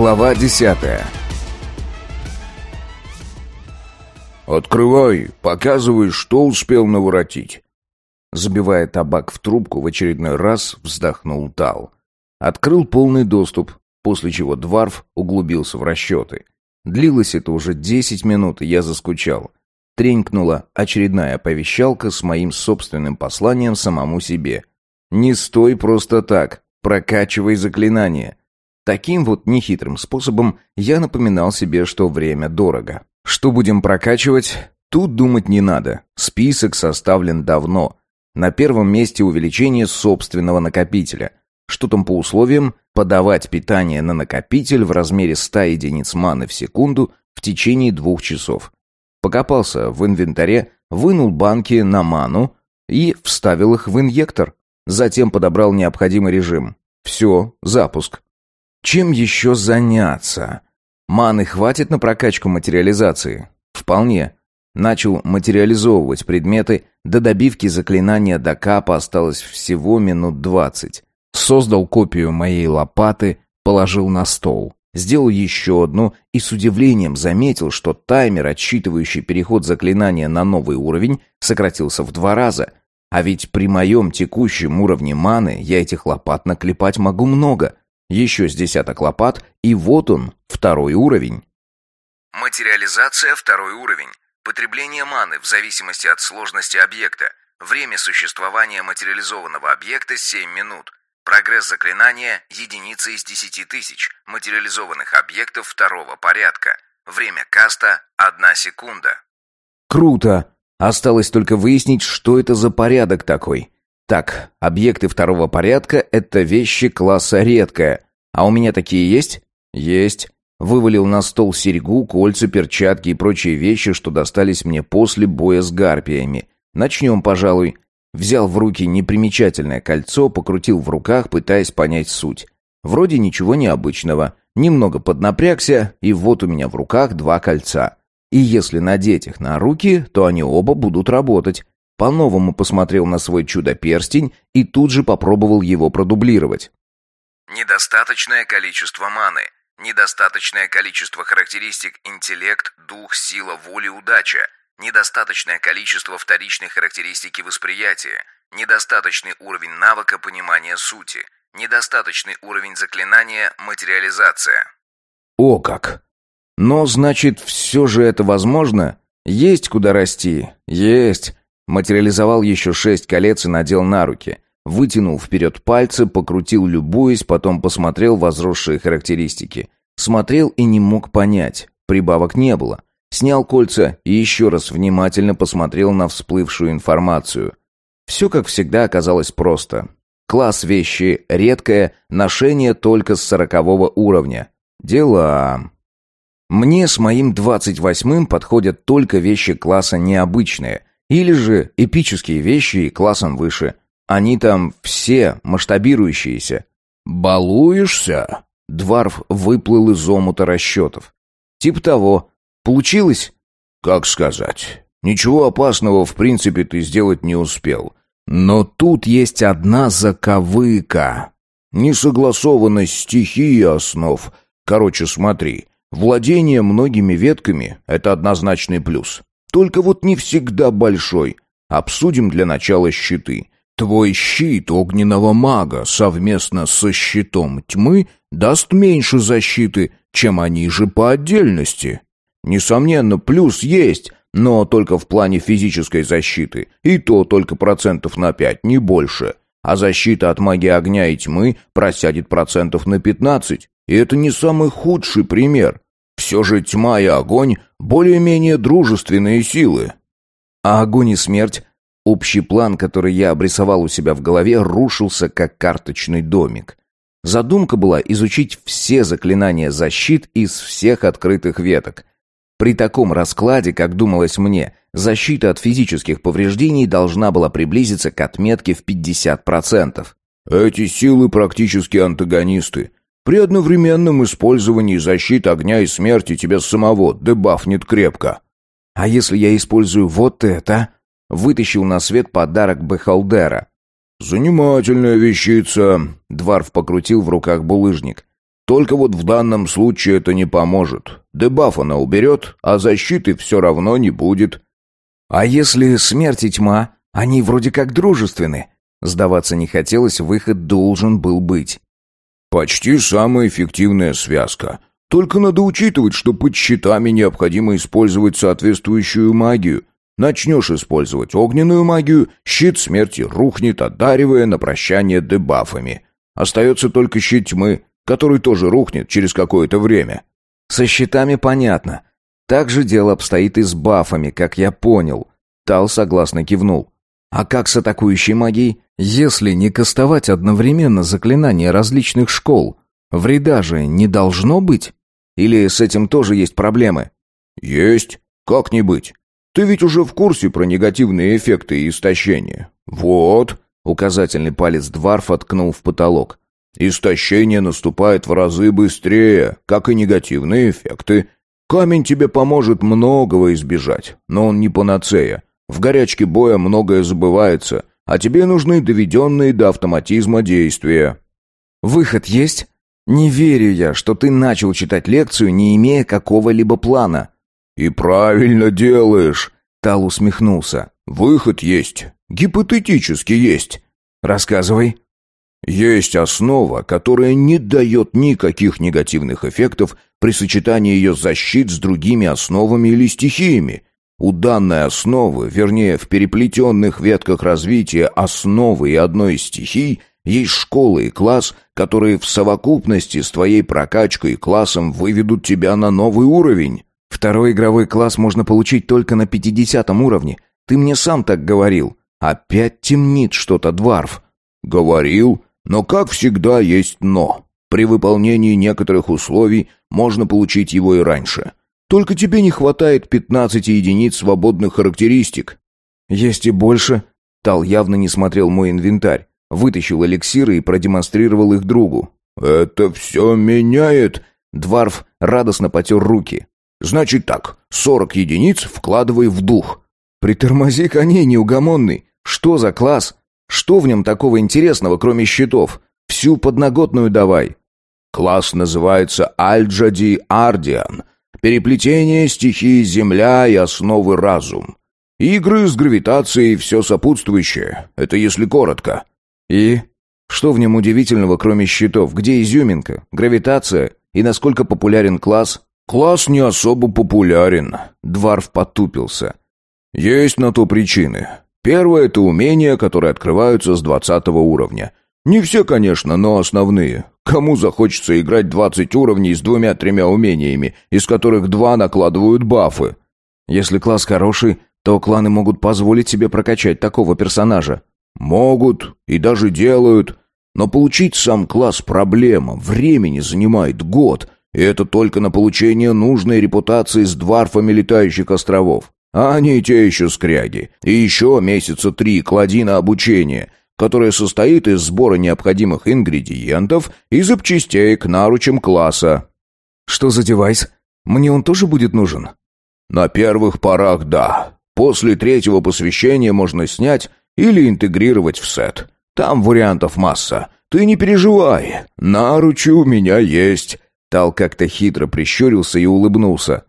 Глава десятая «Открывай, показывай, что успел наворотить». Забивая табак в трубку, в очередной раз вздохнул Тал. Открыл полный доступ, после чего Дварф углубился в расчеты. Длилось это уже десять минут, и я заскучал. Тренькнула очередная оповещалка с моим собственным посланием самому себе. «Не стой просто так, прокачивай заклинания». Таким вот нехитрым способом я напоминал себе, что время дорого. Что будем прокачивать? Тут думать не надо. Список составлен давно. На первом месте увеличение собственного накопителя. Что там по условиям? Подавать питание на накопитель в размере 100 единиц маны в секунду в течение двух часов. Покопался в инвентаре, вынул банки на ману и вставил их в инъектор. Затем подобрал необходимый режим. Все, запуск. Чем еще заняться? Маны хватит на прокачку материализации? Вполне. Начал материализовывать предметы, до добивки заклинания до капа осталось всего минут двадцать. Создал копию моей лопаты, положил на стол. Сделал еще одну и с удивлением заметил, что таймер, отсчитывающий переход заклинания на новый уровень, сократился в два раза. А ведь при моем текущем уровне маны я этих лопат наклепать могу много. Еще с десяток лопат, и вот он, второй уровень. Материализация второй уровень. Потребление маны в зависимости от сложности объекта. Время существования материализованного объекта 7 минут. Прогресс заклинания – единица из 10 тысяч материализованных объектов второго порядка. Время каста – 1 секунда. Круто! Осталось только выяснить, что это за порядок такой. Так, объекты второго порядка — это вещи класса редкая. А у меня такие есть? Есть. Вывалил на стол серьгу, кольца, перчатки и прочие вещи, что достались мне после боя с гарпиями. Начнем, пожалуй. Взял в руки непримечательное кольцо, покрутил в руках, пытаясь понять суть. Вроде ничего необычного. Немного поднапрягся, и вот у меня в руках два кольца. И если надеть их на руки, то они оба будут работать. По-новому посмотрел на свой чудо-перстень и тут же попробовал его продублировать. Недостаточное количество маны. Недостаточное количество характеристик интеллект, дух, сила, воля, удача. Недостаточное количество вторичной характеристики восприятия. Недостаточный уровень навыка понимания сути. Недостаточный уровень заклинания материализация. О как! Но, значит, все же это возможно? Есть куда расти? Есть. Материализовал еще шесть колец и надел на руки. Вытянул вперед пальцы, покрутил любуясь, потом посмотрел возросшие характеристики. Смотрел и не мог понять. Прибавок не было. Снял кольца и еще раз внимательно посмотрел на всплывшую информацию. Все, как всегда, оказалось просто. Класс вещи редкое, ношение только с сорокового уровня. Дела. Мне с моим двадцать восьмым подходят только вещи класса необычные – или же эпические вещи и классом выше. Они там все масштабирующиеся. «Балуешься?» Дварф выплыл из омута расчетов. «Тип того. Получилось?» «Как сказать? Ничего опасного в принципе ты сделать не успел. Но тут есть одна заковыка. Несогласованность стихии основ. Короче, смотри. Владение многими ветками — это однозначный плюс. Только вот не всегда большой. Обсудим для начала щиты. Твой щит огненного мага совместно со щитом тьмы даст меньше защиты, чем они же по отдельности. Несомненно, плюс есть, но только в плане физической защиты, и то только процентов на пять, не больше. А защита от магии огня и тьмы просядет процентов на пятнадцать, и это не самый худший пример. Все же тьма и огонь — более-менее дружественные силы. А огонь и смерть — общий план, который я обрисовал у себя в голове, рушился как карточный домик. Задумка была изучить все заклинания защит из всех открытых веток. При таком раскладе, как думалось мне, защита от физических повреждений должна была приблизиться к отметке в 50%. Эти силы практически антагонисты. При одновременном использовании защиты огня и смерти тебя самого дебафнет крепко. А если я использую вот это? Вытащил на свет подарок Бехалдера. Занимательная вещица. Дварф покрутил в руках булыжник. Только вот в данном случае это не поможет. Дебаф она уберет, а защиты все равно не будет. А если смерть и тьма, они вроде как дружественны? Сдаваться не хотелось, выход должен был быть. Почти самая эффективная связка. Только надо учитывать, что под щитами необходимо использовать соответствующую магию. Начнешь использовать огненную магию, щит смерти рухнет, одаривая на прощание дебафами. Остается только щит тьмы, который тоже рухнет через какое-то время. Со щитами понятно. Так же дело обстоит и с бафами, как я понял. Тал согласно кивнул. А как с атакующей магией? Если не кастовать одновременно заклинания различных школ, вреда же не должно быть? Или с этим тоже есть проблемы? Есть. Как не быть? Ты ведь уже в курсе про негативные эффекты и истощения. Вот, указательный палец Дварф откнул в потолок. Истощение наступает в разы быстрее, как и негативные эффекты. Камень тебе поможет многого избежать, но он не панацея. В горячке боя многое забывается, а тебе нужны доведенные до автоматизма действия. Выход есть? Не верю я, что ты начал читать лекцию, не имея какого-либо плана. «И правильно делаешь!» Тал усмехнулся. «Выход есть. Гипотетически есть». «Рассказывай». «Есть основа, которая не дает никаких негативных эффектов при сочетании ее защит с другими основами или стихиями. У данной основы, вернее, в переплетенных ветках развития основы и одной из стихий, есть школа и класс, которые в совокупности с твоей прокачкой и классом выведут тебя на новый уровень». Второй игровой класс можно получить только на пятидесятом уровне. Ты мне сам так говорил. Опять темнит что-то, Дварф. Говорил, но как всегда есть «но». При выполнении некоторых условий можно получить его и раньше. Только тебе не хватает 15 единиц свободных характеристик. Есть и больше. Тал явно не смотрел мой инвентарь. Вытащил эликсиры и продемонстрировал их другу. «Это все меняет!» Дварф радостно потер руки. Значит так, сорок единиц вкладывай в дух. Притормози коней, неугомонный. Что за класс? Что в нем такого интересного, кроме щитов? Всю подноготную давай. Класс называется Альджади Ардиан. Переплетение стихии Земля и основы разум. Игры с гравитацией и все сопутствующее. Это если коротко. И? Что в нем удивительного, кроме щитов? Где изюминка? Гравитация? И насколько популярен класс? Класс не особо популярен. Дварф потупился. Есть на то причины. Первое — это умения, которые открываются с двадцатого уровня. Не все, конечно, но основные. Кому захочется играть двадцать уровней с двумя-тремя умениями, из которых два накладывают бафы? Если класс хороший, то кланы могут позволить себе прокачать такого персонажа. Могут и даже делают. Но получить сам класс проблема, времени занимает год — и это только на получение нужной репутации с дварфами летающих островов. А они те еще скряги. И еще месяца три клади на обучение, которое состоит из сбора необходимых ингредиентов и запчастей к наручам класса. Что за девайс? Мне он тоже будет нужен? На первых порах да. После третьего посвящения можно снять или интегрировать в сет. Там вариантов масса. Ты не переживай. Наручи у меня есть. Тал как-то хитро прищурился и улыбнулся.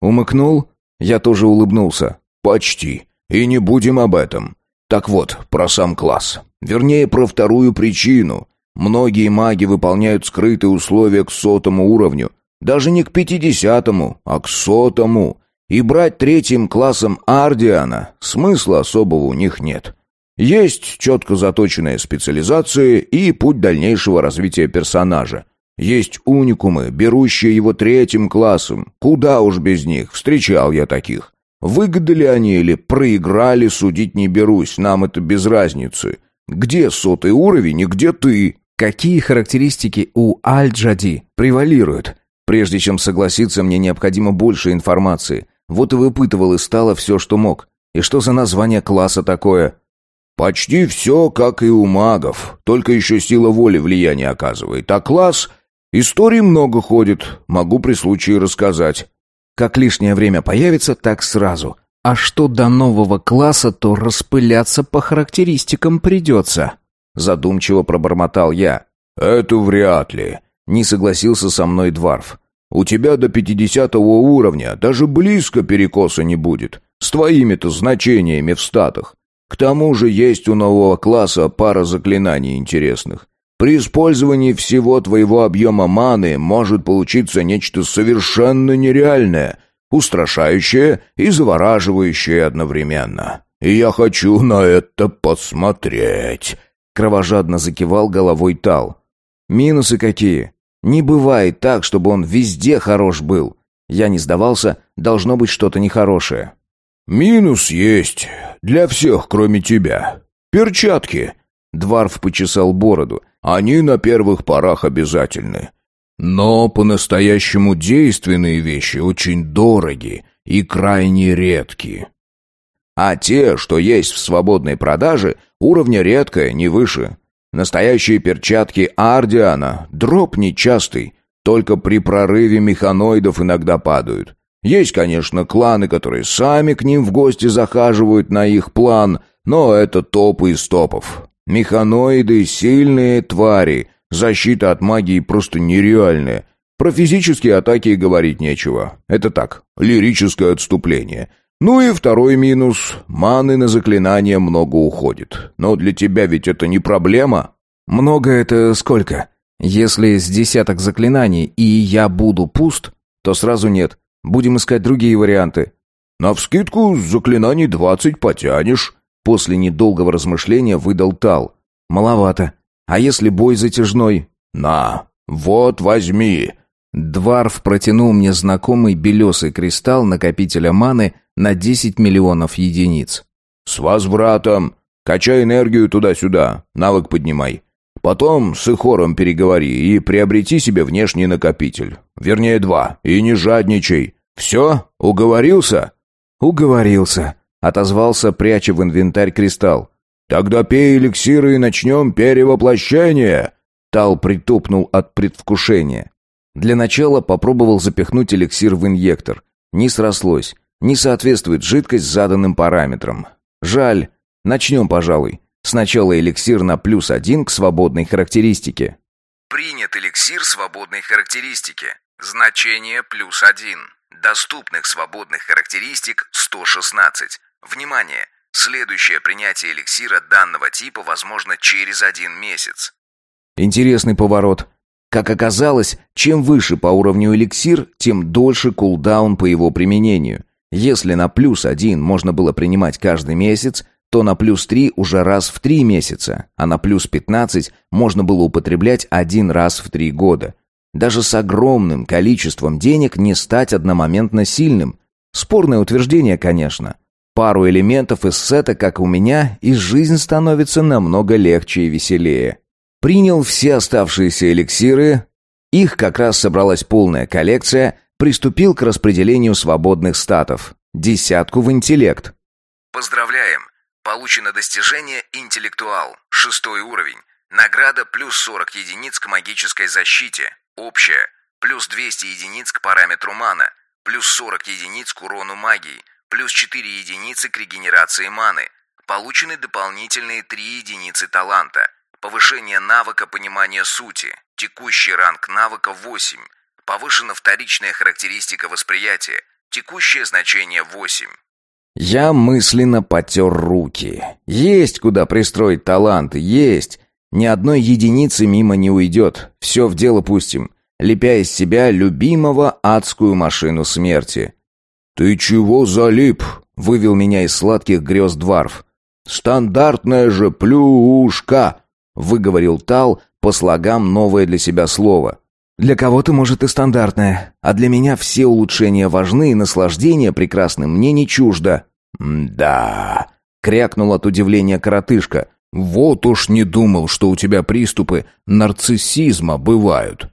Умыкнул? Я тоже улыбнулся. Почти. И не будем об этом. Так вот, про сам класс. Вернее, про вторую причину. Многие маги выполняют скрытые условия к сотому уровню. Даже не к пятидесятому, а к сотому. И брать третьим классом Ардиана смысла особого у них нет. Есть четко заточенная специализация и путь дальнейшего развития персонажа. Есть уникумы, берущие его третьим классом. Куда уж без них, встречал я таких. Выгодали они или проиграли, судить не берусь, нам это без разницы. Где сотый уровень и где ты? Какие характеристики у Аль-Джади превалируют? Прежде чем согласиться, мне необходимо больше информации. Вот и выпытывал и стало все, что мог. И что за название класса такое? Почти все, как и у магов, только еще сила воли влияние оказывает. А класс Историй много ходит, могу при случае рассказать. Как лишнее время появится, так сразу. А что до нового класса, то распыляться по характеристикам придется. Задумчиво пробормотал я. Это вряд ли. Не согласился со мной Дварф. «У тебя до пятидесятого уровня даже близко перекоса не будет. С твоими-то значениями в статах. К тому же есть у нового класса пара заклинаний интересных. При использовании всего твоего объема маны может получиться нечто совершенно нереальное, устрашающее и завораживающее одновременно. И я хочу на это посмотреть. Кровожадно закивал головой Тал. Минусы какие? Не бывает так, чтобы он везде хорош был. Я не сдавался, должно быть что-то нехорошее. Минус есть для всех, кроме тебя. Перчатки. Дварф почесал бороду. Они на первых порах обязательны. Но по-настоящему действенные вещи очень дороги и крайне редки. А те, что есть в свободной продаже, уровня редкое, не выше. Настоящие перчатки Ардиана, дроп нечастый, только при прорыве механоидов иногда падают. Есть, конечно, кланы, которые сами к ним в гости захаживают на их план, но это топы из топов. Механоиды — сильные твари, защита от магии просто нереальная. Про физические атаки говорить нечего. Это так, лирическое отступление — ну и второй минус. Маны на заклинания много уходит. Но для тебя ведь это не проблема. Много это сколько? Если с десяток заклинаний и я буду пуст, то сразу нет. Будем искать другие варианты. Навскидку заклинаний двадцать потянешь. После недолгого размышления выдал Тал. Маловато. А если бой затяжной? На, вот возьми. Дварф протянул мне знакомый белесый кристалл накопителя маны на 10 миллионов единиц. «С возвратом! Качай энергию туда-сюда, навык поднимай. Потом с Ихором переговори и приобрети себе внешний накопитель. Вернее, два. И не жадничай. Все? Уговорился?» «Уговорился», — отозвался, пряча в инвентарь кристалл. «Тогда пей эликсиры и начнем перевоплощение!» Тал притупнул от предвкушения. Для начала попробовал запихнуть эликсир в инъектор. Не срослось. Не соответствует жидкость заданным параметрам. Жаль. Начнем, пожалуй. Сначала эликсир на плюс один к свободной характеристике. Принят эликсир свободной характеристики. Значение плюс один. Доступных свободных характеристик 116. Внимание! Следующее принятие эликсира данного типа возможно через один месяц. Интересный поворот. Как оказалось, чем выше по уровню эликсир, тем дольше кулдаун по его применению. Если на плюс один можно было принимать каждый месяц, то на плюс три уже раз в три месяца, а на плюс пятнадцать можно было употреблять один раз в три года. Даже с огромным количеством денег не стать одномоментно сильным. Спорное утверждение, конечно. Пару элементов из сета, как у меня, и жизнь становится намного легче и веселее. Принял все оставшиеся эликсиры, их как раз собралась полная коллекция, приступил к распределению свободных статов. Десятку в интеллект. Поздравляем! Получено достижение «Интеллектуал», шестой уровень. Награда плюс 40 единиц к магической защите. Общая. Плюс 200 единиц к параметру мана. Плюс 40 единиц к урону магии. Плюс 4 единицы к регенерации маны. Получены дополнительные 3 единицы таланта. Повышение навыка понимания сути. Текущий ранг навыка 8. Повышена вторичная характеристика восприятия. Текущее значение 8. Я мысленно потер руки. Есть куда пристроить таланты, есть. Ни одной единицы мимо не уйдет. Все в дело пустим. Лепя из себя любимого адскую машину смерти. «Ты чего залип?» — вывел меня из сладких грез Дварф. «Стандартная же плюшка!» — выговорил Тал по слогам новое для себя слово. Для кого-то, может, и стандартное, а для меня все улучшения важны, и наслаждение прекрасным мне не чуждо». «Да», — крякнул от удивления коротышка. «Вот уж не думал, что у тебя приступы нарциссизма бывают.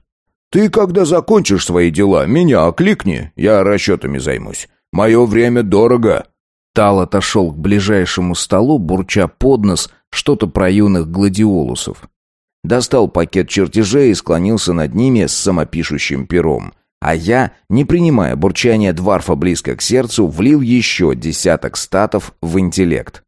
Ты, когда закончишь свои дела, меня окликни, я расчетами займусь. Мое время дорого». Тал отошел к ближайшему столу, бурча под нос что-то про юных гладиолусов. Достал пакет чертежей и склонился над ними с самопишущим пером. А я, не принимая бурчания Дварфа близко к сердцу, влил еще десяток статов в интеллект.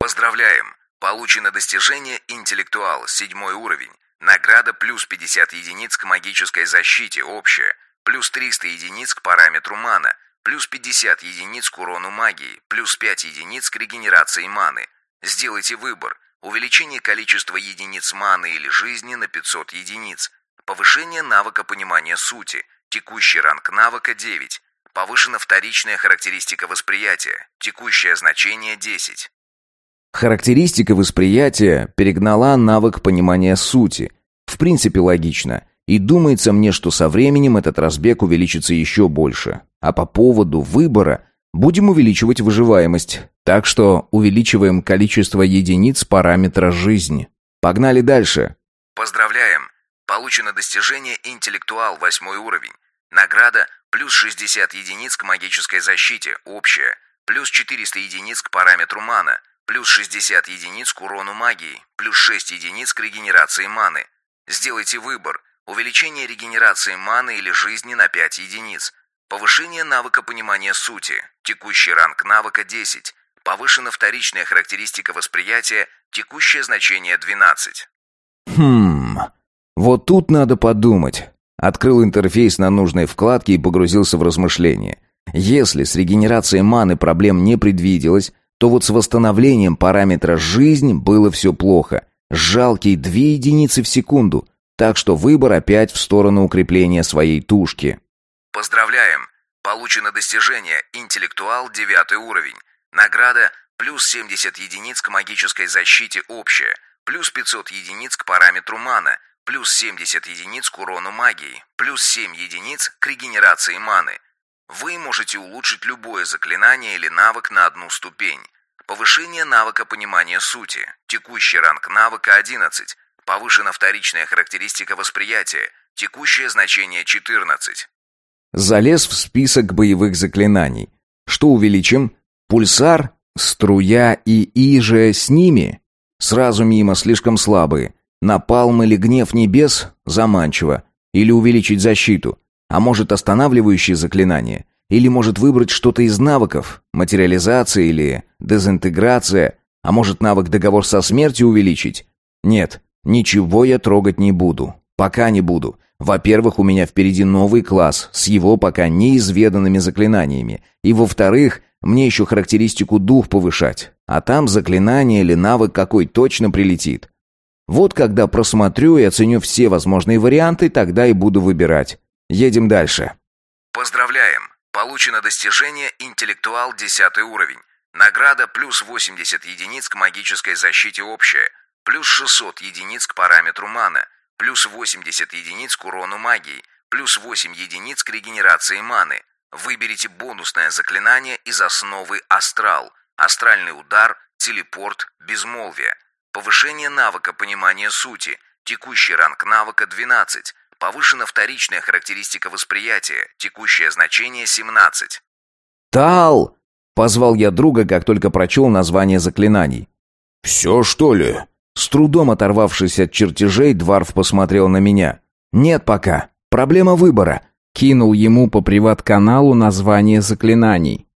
Поздравляем! Получено достижение «Интеллектуал», седьмой уровень. Награда плюс 50 единиц к магической защите, общая. Плюс 300 единиц к параметру мана. Плюс 50 единиц к урону магии. Плюс 5 единиц к регенерации маны. Сделайте выбор. Увеличение количества единиц маны или жизни на 500 единиц. Повышение навыка понимания сути. Текущий ранг навыка 9. Повышена вторичная характеристика восприятия. Текущее значение 10. Характеристика восприятия перегнала навык понимания сути. В принципе, логично. И думается мне, что со временем этот разбег увеличится еще больше. А по поводу выбора будем увеличивать выживаемость. Так что увеличиваем количество единиц параметра жизни. Погнали дальше. Поздравляем! Получено достижение «Интеллектуал» 8 уровень. Награда плюс 60 единиц к магической защите, общая. Плюс 400 единиц к параметру мана плюс 60 единиц к урону магии, плюс 6 единиц к регенерации маны. Сделайте выбор. Увеличение регенерации маны или жизни на 5 единиц. Повышение навыка понимания сути. Текущий ранг навыка 10. Повышена вторичная характеристика восприятия. Текущее значение 12. Хм. Вот тут надо подумать. Открыл интерфейс на нужной вкладке и погрузился в размышления. Если с регенерацией маны проблем не предвиделось, то вот с восстановлением параметра «жизнь» было все плохо. Жалкие две единицы в секунду. Так что выбор опять в сторону укрепления своей тушки. Поздравляем! Получено достижение «Интеллектуал» 9 уровень. Награда плюс 70 единиц к магической защите общая, плюс 500 единиц к параметру мана, плюс 70 единиц к урону магии, плюс 7 единиц к регенерации маны. Вы можете улучшить любое заклинание или навык на одну ступень. Повышение навыка понимания сути. Текущий ранг навыка 11. Повышена вторичная характеристика восприятия. Текущее значение 14. Залез в список боевых заклинаний. Что увеличим? Пульсар, струя и иже с ними? Сразу мимо, слишком слабые. Напалм или гнев небес? Заманчиво. Или увеличить защиту? А может, останавливающие заклинания? Или может выбрать что-то из навыков? Материализация или дезинтеграция? А может, навык договор со смертью увеличить? Нет, ничего я трогать не буду. Пока не буду. Во-первых, у меня впереди новый класс с его пока неизведанными заклинаниями. И во-вторых, мне еще характеристику дух повышать. А там заклинание или навык какой точно прилетит. Вот когда просмотрю и оценю все возможные варианты, тогда и буду выбирать. Едем дальше. Поздравляем! Получено достижение «Интеллектуал» 10 уровень. Награда плюс 80 единиц к магической защите общая, плюс 600 единиц к параметру мана, плюс 80 единиц к урону магии, плюс 8 единиц к регенерации маны. Выберите бонусное заклинание из основы «Астрал», «Астральный удар», «Телепорт», «Безмолвие». Повышение навыка понимания сути, текущий ранг навыка 12, Повышена вторичная характеристика восприятия, текущее значение 17. «Тал!» — позвал я друга, как только прочел название заклинаний. «Все, что ли?» С трудом оторвавшись от чертежей, Дварф посмотрел на меня. «Нет пока. Проблема выбора». Кинул ему по приват-каналу название заклинаний.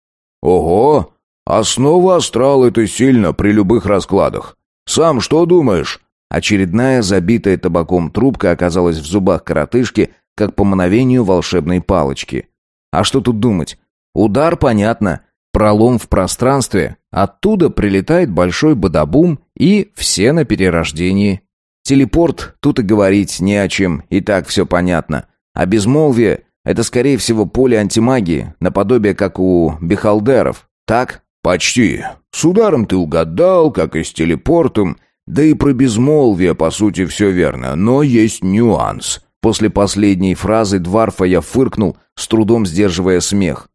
«Ого! Основа астрал — это сильно при любых раскладах. Сам что думаешь?» Очередная забитая табаком трубка оказалась в зубах коротышки, как по мановению волшебной палочки. А что тут думать? Удар, понятно. Пролом в пространстве. Оттуда прилетает большой бадабум, и все на перерождении. Телепорт, тут и говорить не о чем, и так все понятно. А безмолвие — это, скорее всего, поле антимагии, наподобие как у бихалдеров. Так? Почти. С ударом ты угадал, как и с телепортом — да и про безмолвие, по сути, все верно, но есть нюанс. После последней фразы Дварфа я фыркнул, с трудом сдерживая смех.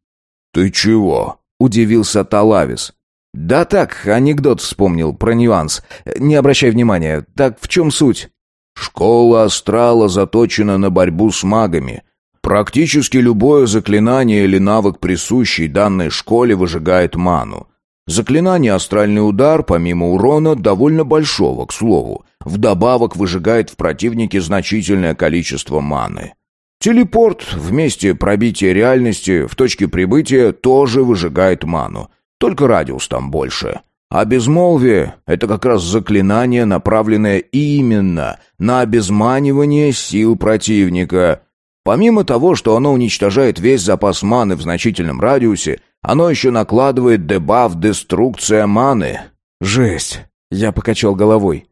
«Ты чего?» — удивился Талавис. «Да так, анекдот вспомнил про нюанс. Не обращай внимания. Так в чем суть?» «Школа астрала заточена на борьбу с магами. Практически любое заклинание или навык, присущий данной школе, выжигает ману. Заклинание «Астральный удар», помимо урона, довольно большого, к слову, вдобавок выжигает в противнике значительное количество маны. Телепорт вместе пробития реальности в точке прибытия тоже выжигает ману, только радиус там больше. А безмолвие — это как раз заклинание, направленное именно на обезманивание сил противника. Помимо того, что оно уничтожает весь запас маны в значительном радиусе, оно еще накладывает дебаф «Деструкция маны». Жесть. Я покачал головой.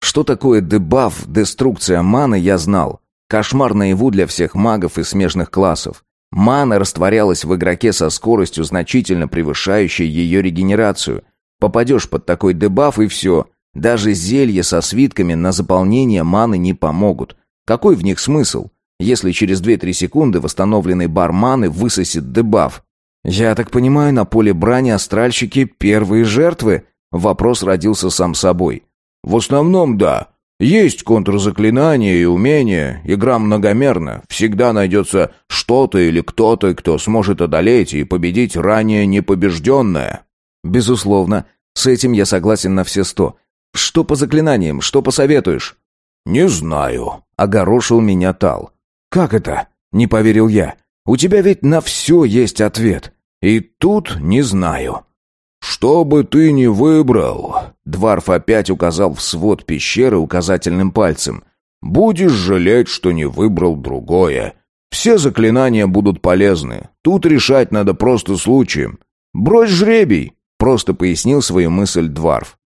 Что такое дебаф «Деструкция маны» я знал. Кошмар наяву для всех магов и смежных классов. Мана растворялась в игроке со скоростью, значительно превышающей ее регенерацию. Попадешь под такой дебаф и все. Даже зелья со свитками на заполнение маны не помогут. Какой в них смысл, если через 2-3 секунды восстановленный бар маны высосет дебаф? Я так понимаю, на поле брани астральщики первые жертвы? Вопрос родился сам собой. В основном да. Есть контрзаклинания и умения, игра многомерна. Всегда найдется что-то или кто-то, кто сможет одолеть и победить ранее непобежденное. Безусловно, с этим я согласен на все сто. Что по заклинаниям, что посоветуешь? Не знаю, огорошил меня Тал. Как это? Не поверил я. У тебя ведь на все есть ответ. И тут не знаю. «Что бы ты ни выбрал...» Дварф опять указал в свод пещеры указательным пальцем. «Будешь жалеть, что не выбрал другое. Все заклинания будут полезны. Тут решать надо просто случаем. Брось жребий!» Просто пояснил свою мысль Дварф.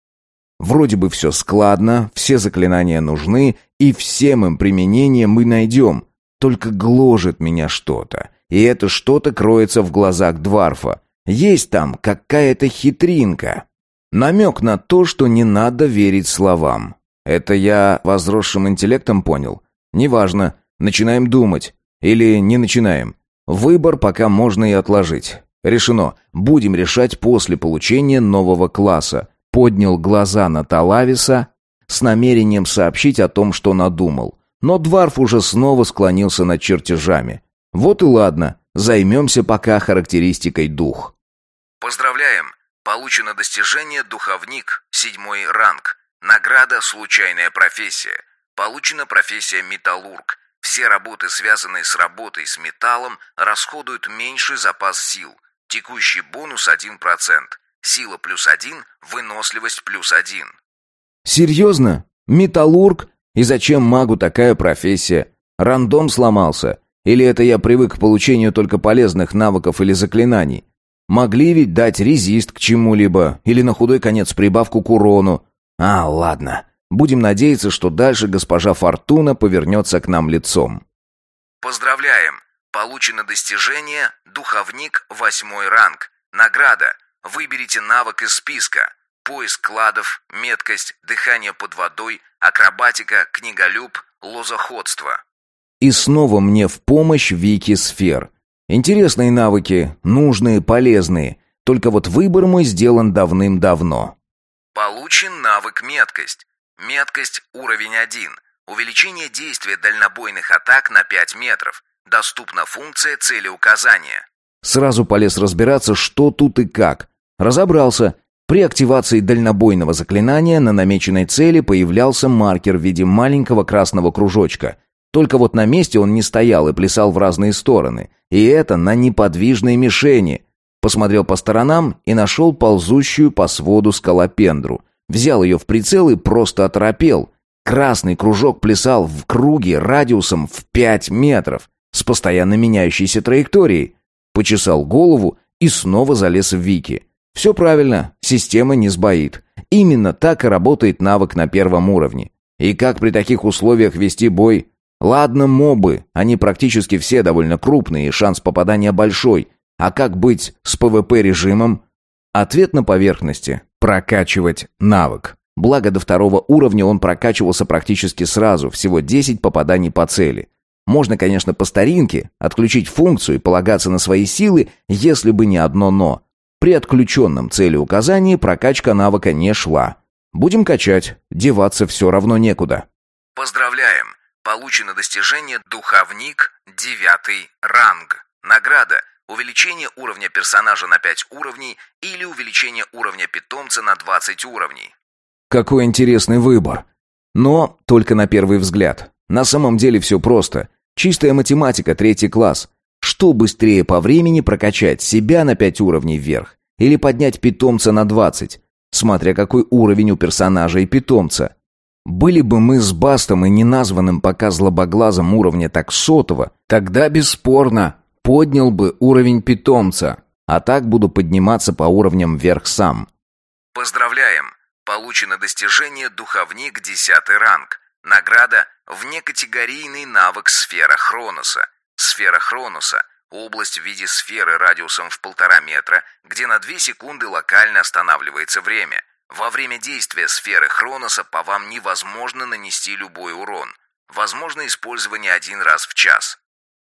Вроде бы все складно, все заклинания нужны, и всем им применение мы найдем. Только гложет меня что-то. И это что-то кроется в глазах Дварфа. Есть там какая-то хитринка. Намек на то, что не надо верить словам. Это я возросшим интеллектом понял. Неважно, начинаем думать. Или не начинаем. Выбор пока можно и отложить. Решено. Будем решать после получения нового класса. Поднял глаза на Талависа с намерением сообщить о том, что надумал. Но Дварф уже снова склонился над чертежами. Вот и ладно, займемся пока характеристикой дух. Поздравляем! Получено достижение «Духовник», седьмой ранг. Награда «Случайная профессия». Получена профессия «Металлург». Все работы, связанные с работой с металлом, расходуют меньший запас сил. Текущий бонус 1%. Сила плюс 1, выносливость плюс 1. Серьезно? Металлург? И зачем магу такая профессия? Рандом сломался? Или это я привык к получению только полезных навыков или заклинаний? Могли ведь дать резист к чему-либо, или на худой конец прибавку к урону. А, ладно. Будем надеяться, что дальше госпожа Фортуна повернется к нам лицом. Поздравляем! Получено достижение «Духовник восьмой ранг». Награда. Выберите навык из списка. Поиск кладов, меткость, дыхание под водой, акробатика, книголюб, лозоходство. И снова мне в помощь Вики Сфер. Интересные навыки, нужные, полезные. Только вот выбор мой сделан давным-давно. Получен навык меткость. Меткость уровень 1. Увеличение действия дальнобойных атак на 5 метров. Доступна функция целеуказания. Сразу полез разбираться, что тут и как. Разобрался. При активации дальнобойного заклинания на намеченной цели появлялся маркер в виде маленького красного кружочка. Только вот на месте он не стоял и плясал в разные стороны. И это на неподвижной мишени. Посмотрел по сторонам и нашел ползущую по своду скалопендру. Взял ее в прицел и просто оторопел. Красный кружок плясал в круге радиусом в пять метров с постоянно меняющейся траекторией. Почесал голову и снова залез в Вики. Все правильно, система не сбоит. Именно так и работает навык на первом уровне. И как при таких условиях вести бой Ладно, мобы, они практически все довольно крупные, и шанс попадания большой. А как быть с ПВП-режимом? Ответ на поверхности – прокачивать навык. Благо до второго уровня он прокачивался практически сразу, всего 10 попаданий по цели. Можно, конечно, по старинке отключить функцию и полагаться на свои силы, если бы не одно «но». При отключенном целеуказании прокачка навыка не шла. Будем качать, деваться все равно некуда. Поздравляем! Получено достижение «Духовник» девятый ранг. Награда – увеличение уровня персонажа на 5 уровней или увеличение уровня питомца на 20 уровней. Какой интересный выбор. Но только на первый взгляд. На самом деле все просто. Чистая математика, третий класс. Что быстрее по времени прокачать себя на 5 уровней вверх или поднять питомца на 20? смотря какой уровень у персонажа и питомца. Были бы мы с Бастом и неназванным пока злобоглазом уровня так сотого, тогда бесспорно поднял бы уровень питомца, а так буду подниматься по уровням вверх сам. Поздравляем! Получено достижение «Духовник» 10 ранг. Награда «Внекатегорийный навык сфера Хроноса». Сфера Хроноса – область в виде сферы радиусом в полтора метра, где на две секунды локально останавливается время. Во время действия сферы Хроноса по вам невозможно нанести любой урон. Возможно использование один раз в час.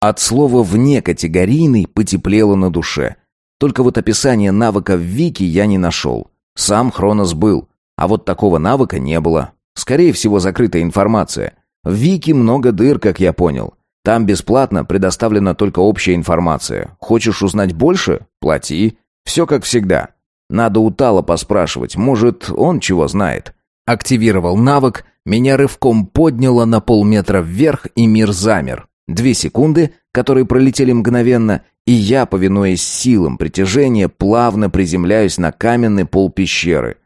От слова «внекатегорийный» потеплело на душе. Только вот описание навыка в Вики я не нашел. Сам Хронос был, а вот такого навыка не было. Скорее всего, закрытая информация. В Вики много дыр, как я понял. Там бесплатно предоставлена только общая информация. Хочешь узнать больше? Плати. Все как всегда. Надо у Тала поспрашивать, может, он чего знает. Активировал навык, меня рывком подняло на полметра вверх, и мир замер. Две секунды, которые пролетели мгновенно, и я, повинуясь силам притяжения, плавно приземляюсь на каменный пол пещеры.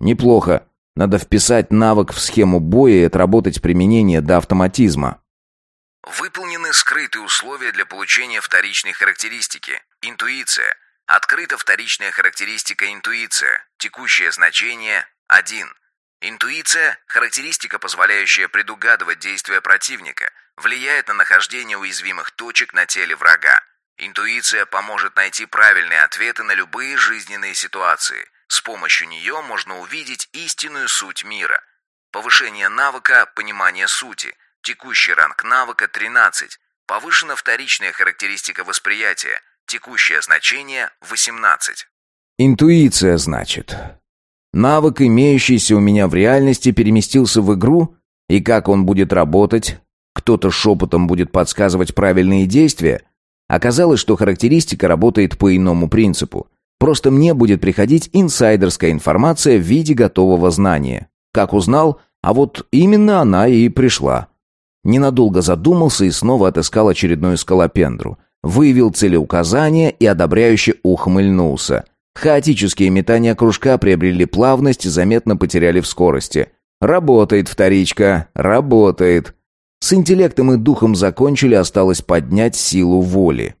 Неплохо. Надо вписать навык в схему боя и отработать применение до автоматизма. Выполнены скрытые условия для получения вторичной характеристики. Интуиция. Открыта вторичная характеристика интуиция. Текущее значение 1. Интуиция – характеристика, позволяющая предугадывать действия противника, влияет на нахождение уязвимых точек на теле врага. Интуиция поможет найти правильные ответы на любые жизненные ситуации. С помощью нее можно увидеть истинную суть мира. Повышение навыка «Понимание сути». Текущий ранг навыка 13. Повышена вторичная характеристика восприятия. Текущее значение 18. Интуиция, значит. Навык, имеющийся у меня в реальности, переместился в игру, и как он будет работать? Кто-то шепотом будет подсказывать правильные действия? Оказалось, что характеристика работает по иному принципу. Просто мне будет приходить инсайдерская информация в виде готового знания. Как узнал, а вот именно она и пришла. Ненадолго задумался и снова отыскал очередную скалопендру. Выявил целеуказание и одобряюще ухмыльнулся. Хаотические метания кружка приобрели плавность и заметно потеряли в скорости. Работает вторичка, работает. С интеллектом и духом закончили, осталось поднять силу воли.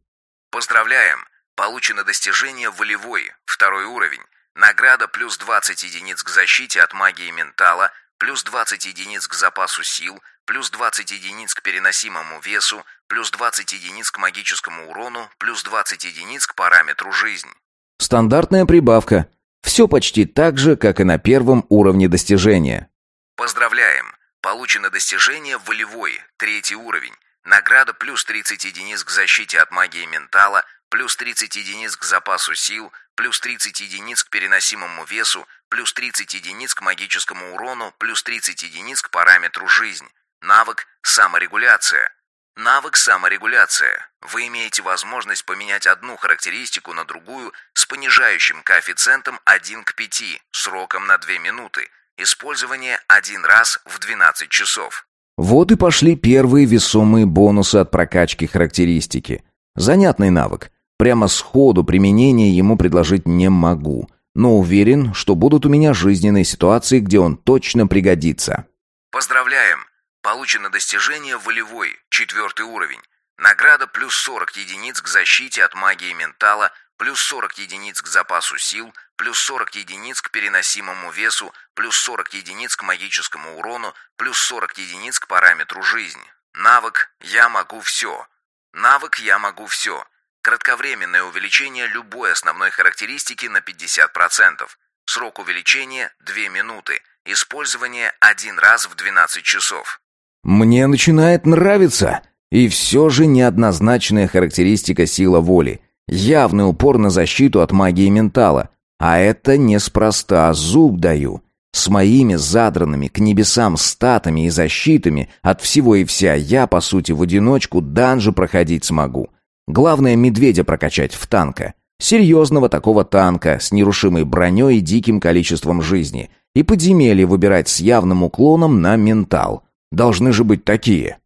Поздравляем! Получено достижение «Волевой», второй уровень. Награда плюс 20 единиц к защите от магии ментала, плюс 20 единиц к запасу сил, плюс 20 единиц к переносимому весу, плюс 20 единиц к магическому урону, плюс 20 единиц к параметру жизнь. Стандартная прибавка. Все почти так же, как и на первом уровне достижения. Поздравляем! Получено достижение «Волевой», третий уровень. Награда плюс 30 единиц к защите от магии ментала, плюс 30 единиц к запасу сил, плюс 30 единиц к переносимому весу, плюс 30 единиц к магическому урону, плюс 30 единиц к параметру жизнь. Навык «Саморегуляция». Навык «Саморегуляция». Вы имеете возможность поменять одну характеристику на другую с понижающим коэффициентом 1 к 5, сроком на 2 минуты. Использование один раз в 12 часов. Вот и пошли первые весомые бонусы от прокачки характеристики. Занятный навык. Прямо сходу применения ему предложить не могу, но уверен, что будут у меня жизненные ситуации, где он точно пригодится. Поздравляем! Получено достижение «Волевой», четвертый уровень. Награда плюс 40 единиц к защите от магии ментала, плюс 40 единиц к запасу сил, плюс 40 единиц к переносимому весу, плюс 40 единиц к магическому урону, плюс 40 единиц к параметру жизнь. Навык «Я могу все». Навык «Я могу все». Кратковременное увеличение любой основной характеристики на 50%. Срок увеличения – 2 минуты. Использование один раз в 12 часов. Мне начинает нравиться. И все же неоднозначная характеристика сила воли. Явный упор на защиту от магии ментала. А это неспроста, зуб даю. С моими задранными к небесам статами и защитами от всего и вся я, по сути, в одиночку данжи проходить смогу. Главное медведя прокачать в танка. Серьезного такого танка с нерушимой броней и диким количеством жизни. И подземелье выбирать с явным уклоном на ментал. Должны же быть такие.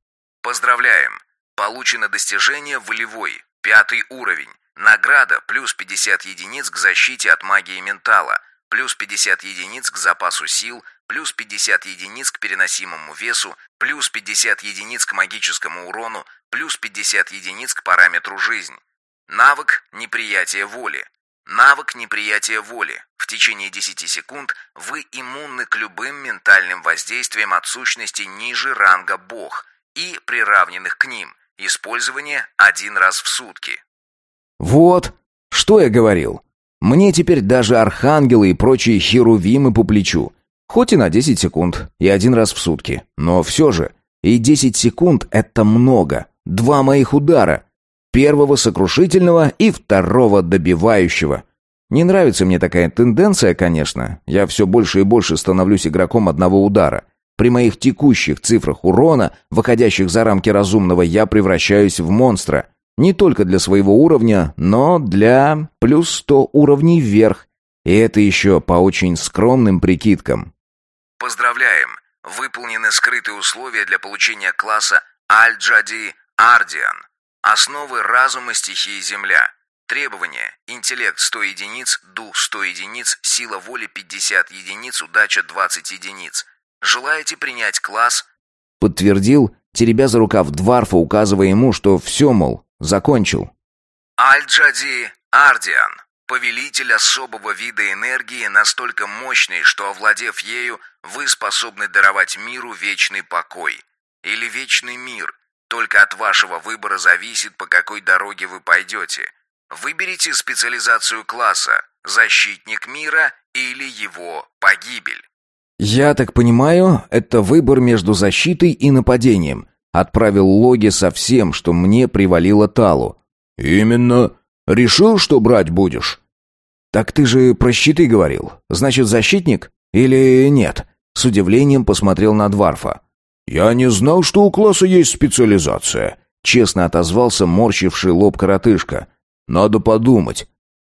Поздравляем! Получено достижение «Волевой», пятый уровень. Награда плюс 50 единиц к защите от магии ментала, плюс 50 единиц к запасу сил, плюс 50 единиц к переносимому весу, плюс 50 единиц к магическому урону, плюс 50 единиц к параметру жизнь. Навык неприятия воли. Навык неприятия воли. В течение 10 секунд вы иммунны к любым ментальным воздействиям от сущности ниже ранга бог и приравненных к ним. Использование один раз в сутки. Вот, что я говорил. Мне теперь даже архангелы и прочие херувимы по плечу. Хоть и на 10 секунд, и один раз в сутки. Но все же, и 10 секунд — это много. Два моих удара. Первого сокрушительного и второго добивающего. Не нравится мне такая тенденция, конечно. Я все больше и больше становлюсь игроком одного удара. При моих текущих цифрах урона, выходящих за рамки разумного, я превращаюсь в монстра — не только для своего уровня, но для плюс 100 уровней вверх. И это еще по очень скромным прикидкам. Поздравляем! Выполнены скрытые условия для получения класса Аль-Джади Ардиан. Основы разума стихии Земля. Требования. Интеллект 100 единиц, дух 100 единиц, сила воли 50 единиц, удача 20 единиц. Желаете принять класс? Подтвердил, теребя за рукав Дварфа, указывая ему, что все, мол, Закончил. Аль-Джади Ардиан, повелитель особого вида энергии, настолько мощный, что, овладев ею, вы способны даровать миру вечный покой. Или вечный мир. Только от вашего выбора зависит, по какой дороге вы пойдете. Выберите специализацию класса «Защитник мира» или его «Погибель». «Я так понимаю, это выбор между защитой и нападением. Отправил логи со всем, что мне привалило Талу. «Именно. Решил, что брать будешь?» «Так ты же про щиты говорил. Значит, защитник? Или нет?» С удивлением посмотрел на Дварфа. «Я не знал, что у класса есть специализация», — честно отозвался морщивший лоб коротышка. «Надо подумать».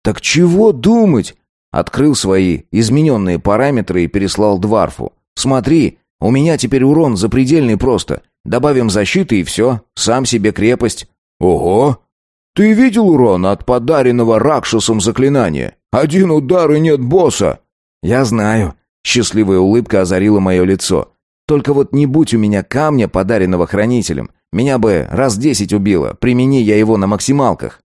«Так чего думать?» Открыл свои измененные параметры и переслал Дварфу. «Смотри, у меня теперь урон запредельный просто. Добавим защиты и все. Сам себе крепость». «Ого! Ты видел урон от подаренного Ракшасом заклинания? Один удар и нет босса!» «Я знаю». Счастливая улыбка озарила мое лицо. «Только вот не будь у меня камня, подаренного хранителем. Меня бы раз десять убило, примени я его на максималках».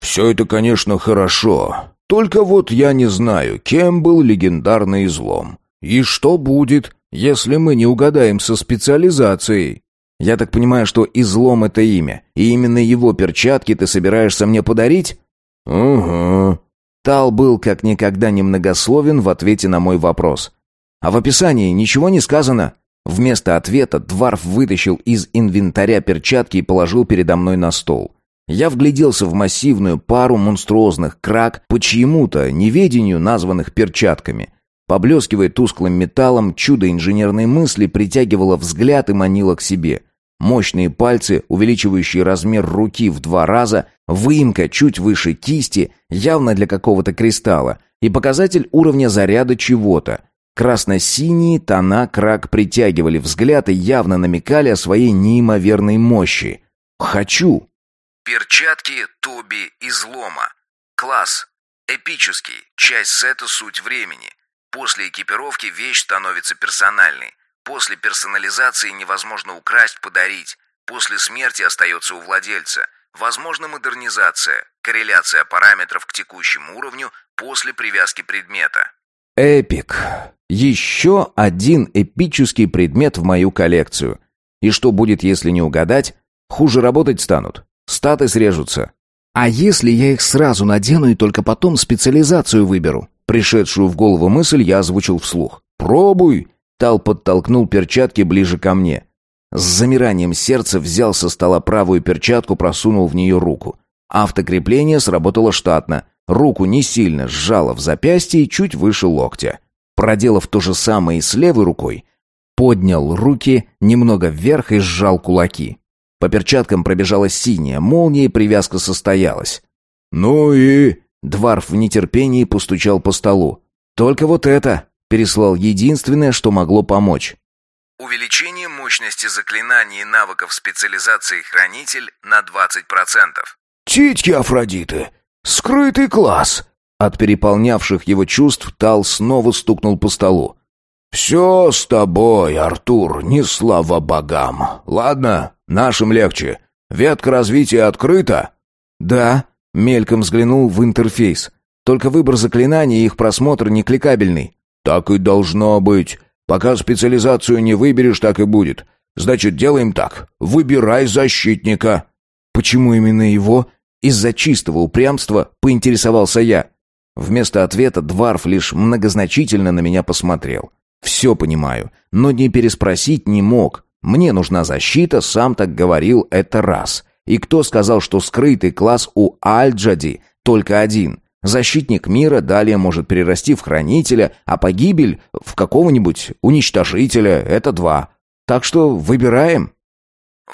«Все это, конечно, хорошо. Только вот я не знаю, кем был легендарный излом. И что будет, если мы не угадаем со специализацией?» Я так понимаю, что излом — это имя, и именно его перчатки ты собираешься мне подарить?» «Угу». Тал был как никогда немногословен в ответе на мой вопрос. «А в описании ничего не сказано?» Вместо ответа Дварф вытащил из инвентаря перчатки и положил передо мной на стол. Я вгляделся в массивную пару монструозных крак, по чьему-то неведению названных перчатками. Поблескивая тусклым металлом, чудо инженерной мысли притягивало взгляд и манило к себе. Мощные пальцы, увеличивающие размер руки в два раза, выемка чуть выше кисти, явно для какого-то кристалла, и показатель уровня заряда чего-то. Красно-синие тона крак притягивали взгляд и явно намекали о своей неимоверной мощи. «Хочу!» Перчатки Тоби излома. Класс. Эпический. Часть сета «Суть времени». После экипировки вещь становится персональной. После персонализации невозможно украсть, подарить. После смерти остается у владельца. Возможна модернизация, корреляция параметров к текущему уровню после привязки предмета. Эпик. Еще один эпический предмет в мою коллекцию. И что будет, если не угадать? Хуже работать станут. Статы срежутся. А если я их сразу надену и только потом специализацию выберу? Пришедшую в голову мысль я озвучил вслух. «Пробуй!» Тал подтолкнул перчатки ближе ко мне. С замиранием сердца взял со стола правую перчатку, просунул в нее руку. Автокрепление сработало штатно. Руку не сильно сжало в запястье и чуть выше локтя. Проделав то же самое и с левой рукой, поднял руки немного вверх и сжал кулаки. По перчаткам пробежала синяя молния, и привязка состоялась. «Ну и...» Дварф в нетерпении постучал по столу. «Только вот это!» — переслал единственное, что могло помочь. Увеличение мощности заклинаний и навыков специализации хранитель на 20%. «Титьки Афродиты! Скрытый класс!» От переполнявших его чувств, Тал снова стукнул по столу. «Все с тобой, Артур, не слава богам. Ладно, нашим легче. Ветка развития открыта?» «Да», — мельком взглянул в интерфейс. «Только выбор заклинаний и их просмотр не кликабельный». «Так и должно быть. Пока специализацию не выберешь, так и будет. Значит, делаем так. Выбирай защитника». «Почему именно его?» Из-за чистого упрямства поинтересовался я. Вместо ответа Дварф лишь многозначительно на меня посмотрел. «Все понимаю, но не переспросить не мог. Мне нужна защита, сам так говорил, это раз. И кто сказал, что скрытый класс у Альджади только один? Защитник мира далее может перерасти в хранителя, а погибель в какого-нибудь уничтожителя — это два. Так что выбираем».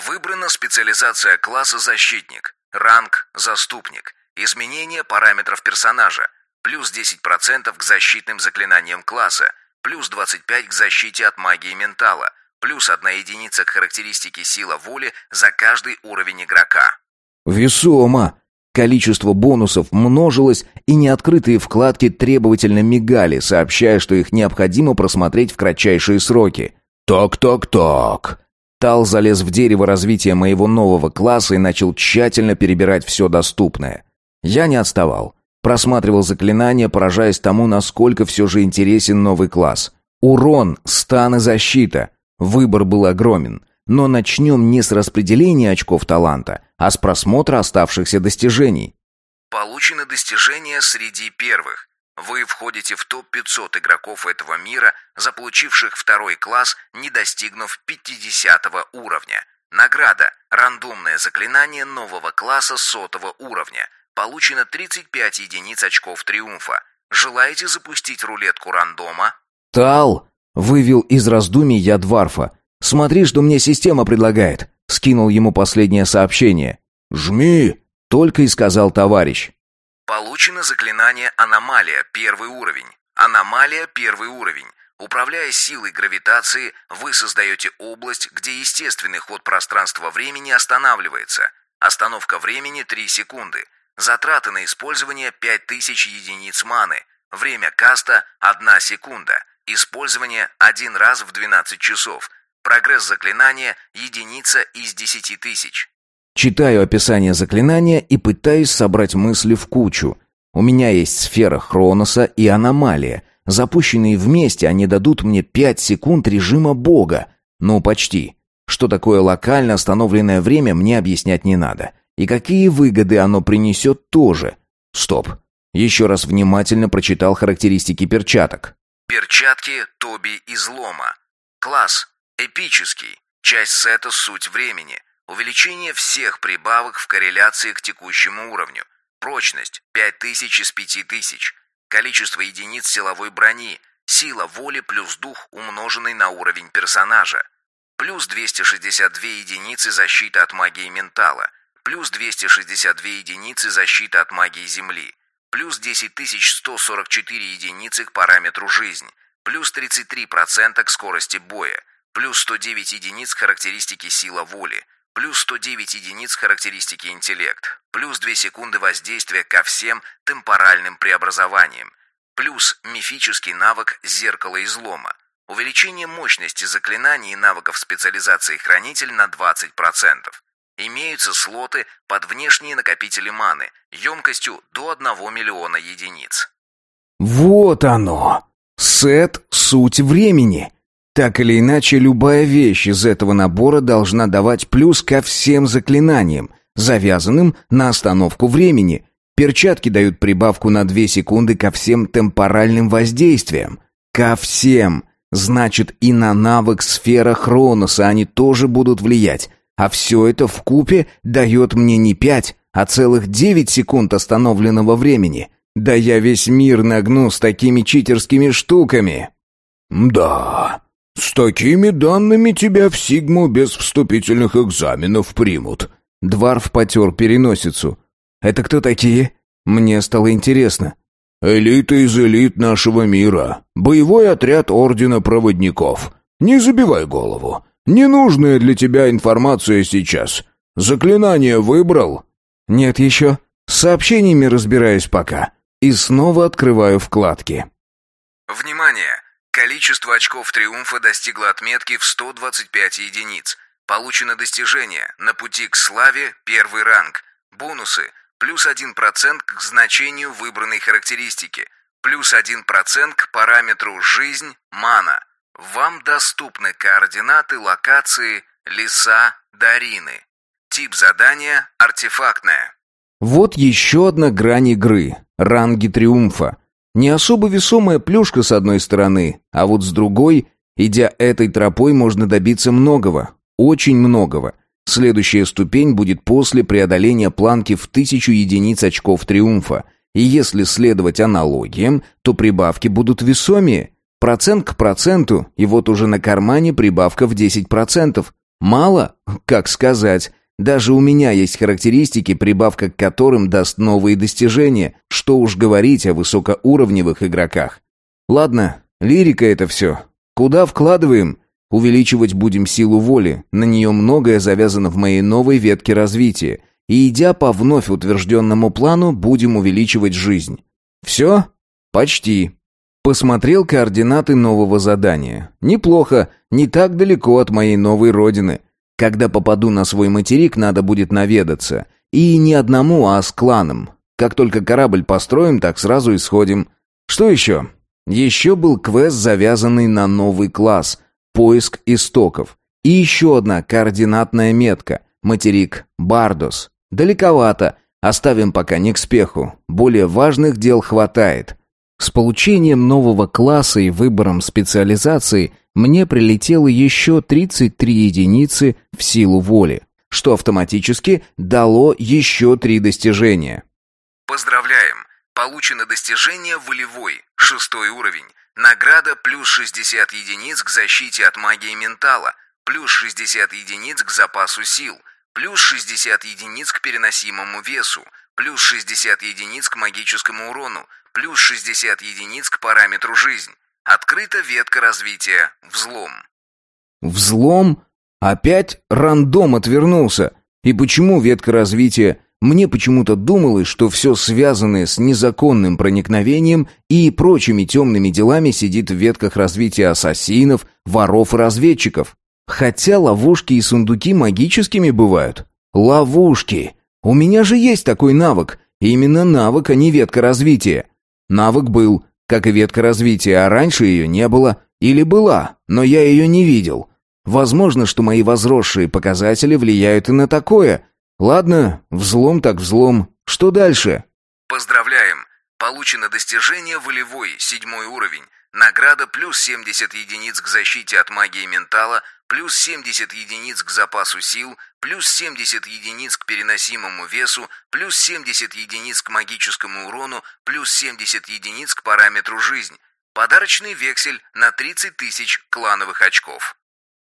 Выбрана специализация класса «Защитник». Ранг «Заступник». Изменение параметров персонажа. Плюс 10% к защитным заклинаниям класса. Плюс 25 к защите от магии ментала. Плюс 1 единица к характеристике сила воли за каждый уровень игрока. Весомо. Количество бонусов множилось, и неоткрытые вкладки требовательно мигали, сообщая, что их необходимо просмотреть в кратчайшие сроки. «Так-так-так», Тал залез в дерево развития моего нового класса и начал тщательно перебирать все доступное. Я не отставал. Просматривал заклинания, поражаясь тому, насколько все же интересен новый класс. Урон, стан и защита. Выбор был огромен. Но начнем не с распределения очков таланта, а с просмотра оставшихся достижений. Получены достижения среди первых. Вы входите в топ-500 игроков этого мира, заполучивших второй класс, не достигнув 50 уровня. Награда – рандомное заклинание нового класса сотого уровня. Получено 35 единиц очков триумфа. Желаете запустить рулетку рандома? «Тал!» — вывел из раздумий я Дварфа. «Смотри, что мне система предлагает!» — скинул ему последнее сообщение. «Жми!» — только и сказал товарищ. Получено заклинание «Аномалия» первый уровень. Аномалия первый уровень. Управляя силой гравитации, вы создаете область, где естественный ход пространства-времени останавливается. Остановка времени 3 секунды. Затраты на использование 5000 единиц маны. Время каста 1 секунда. Использование один раз в 12 часов. Прогресс заклинания единица из 10 тысяч. Читаю описание заклинания и пытаюсь собрать мысли в кучу. У меня есть сфера Хроноса и аномалия. Запущенные вместе они дадут мне 5 секунд режима бога. Ну, почти. Что такое локально остановленное время, мне объяснять не надо. И какие выгоды оно принесет тоже. Стоп. Еще раз внимательно прочитал характеристики перчаток. Перчатки Тоби Излома. Класс. Эпический. Часть сета «Суть времени». Увеличение всех прибавок в корреляции к текущему уровню. Прочность 5000 из 5000. Количество единиц силовой брони. Сила воли плюс дух, умноженный на уровень персонажа. Плюс 262 единицы защиты от магии ментала. Плюс 262 единицы защиты от магии земли. Плюс 10144 единицы к параметру жизнь. Плюс 33% к скорости боя. Плюс 109 единиц к характеристике сила воли плюс 109 единиц характеристики интеллект, плюс 2 секунды воздействия ко всем темпоральным преобразованиям, плюс мифический навык «Зеркало излома», увеличение мощности заклинаний и навыков специализации хранитель на 20%. Имеются слоты под внешние накопители маны, емкостью до 1 миллиона единиц. Вот оно! Сет «Суть времени». Так или иначе, любая вещь из этого набора должна давать плюс ко всем заклинаниям, завязанным на остановку времени. Перчатки дают прибавку на 2 секунды ко всем темпоральным воздействиям. Ко всем. Значит, и на навык сфера Хроноса они тоже будут влиять. А все это в купе дает мне не 5, а целых 9 секунд остановленного времени. Да я весь мир нагну с такими читерскими штуками. «Да», «С такими данными тебя в Сигму без вступительных экзаменов примут». Дварф потер переносицу. «Это кто такие?» Мне стало интересно. «Элита из элит нашего мира. Боевой отряд Ордена Проводников. Не забивай голову. Ненужная для тебя информация сейчас. Заклинание выбрал?» «Нет еще. С сообщениями разбираюсь пока». и снова открываю вкладки. Внимание! Количество очков триумфа достигло отметки в 125 единиц. Получено достижение на пути к славе первый ранг. Бонусы плюс 1% к значению выбранной характеристики, плюс 1% к параметру «жизнь» мана. Вам доступны координаты локации «Леса Дарины». Тип задания «Артефактное». Вот еще одна грань игры – ранги триумфа. Не особо весомая плюшка с одной стороны, а вот с другой, идя этой тропой, можно добиться многого, очень многого. Следующая ступень будет после преодоления планки в тысячу единиц очков триумфа. И если следовать аналогиям, то прибавки будут весомее. Процент к проценту, и вот уже на кармане прибавка в 10%. Мало? Как сказать. Даже у меня есть характеристики, прибавка к которым даст новые достижения. Что уж говорить о высокоуровневых игроках. Ладно, лирика это все. Куда вкладываем? Увеличивать будем силу воли. На нее многое завязано в моей новой ветке развития. И идя по вновь утвержденному плану, будем увеличивать жизнь. Все? Почти. Посмотрел координаты нового задания. Неплохо, не так далеко от моей новой родины. Когда попаду на свой материк, надо будет наведаться. И не одному, а с кланом. Как только корабль построим, так сразу и сходим. Что еще? Еще был квест, завязанный на новый класс – поиск истоков. И еще одна координатная метка – материк Бардос. Далековато, оставим пока не к спеху. Более важных дел хватает. С получением нового класса и выбором специализации мне прилетело еще 33 единицы в силу воли, что автоматически дало еще три достижения. Поздравляем! Получено достижение волевой, шестой уровень. Награда плюс 60 единиц к защите от магии ментала, плюс 60 единиц к запасу сил, плюс 60 единиц к переносимому весу, плюс 60 единиц к магическому урону, плюс 60 единиц к параметру жизнь. Открыта ветка развития «Взлом». Взлом? Опять рандом отвернулся. И почему ветка развития? Мне почему-то думалось, что все связанное с незаконным проникновением и прочими темными делами сидит в ветках развития ассасинов, воров и разведчиков. Хотя ловушки и сундуки магическими бывают. Ловушки! У меня же есть такой навык. Именно навык, а не ветка развития. Навык был, как и ветка развития, а раньше ее не было. Или была, но я ее не видел. Возможно, что мои возросшие показатели влияют и на такое. Ладно, взлом так взлом. Что дальше? Поздравляем! Получено достижение волевой, седьмой уровень. Награда плюс 70 единиц к защите от магии ментала, плюс 70 единиц к запасу сил, плюс 70 единиц к переносимому весу, плюс 70 единиц к магическому урону, плюс 70 единиц к параметру жизнь. Подарочный вексель на 30 тысяч клановых очков.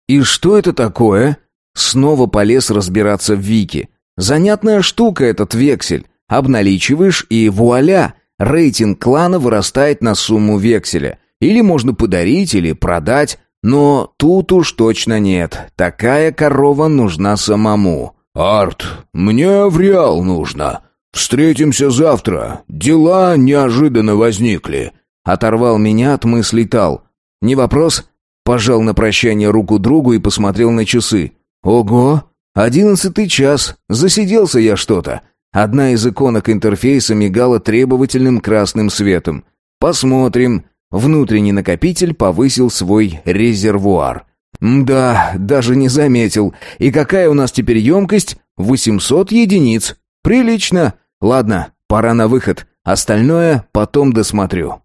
И что это такое? Снова полез разбираться в Вики. Занятная штука этот вексель. Обналичиваешь и вуаля, рейтинг клана вырастает на сумму векселя. Или можно подарить, или продать. Но тут уж точно нет. Такая корова нужна самому. «Арт, мне в Реал нужно. Встретимся завтра. Дела неожиданно возникли». Оторвал меня от мыслей Тал. «Не вопрос?» Пожал на прощание руку другу и посмотрел на часы. «Ого! Одиннадцатый час. Засиделся я что-то». Одна из иконок интерфейса мигала требовательным красным светом. «Посмотрим». Внутренний накопитель повысил свой резервуар. Да, даже не заметил. И какая у нас теперь емкость? 800 единиц. Прилично. Ладно, пора на выход. Остальное потом досмотрю.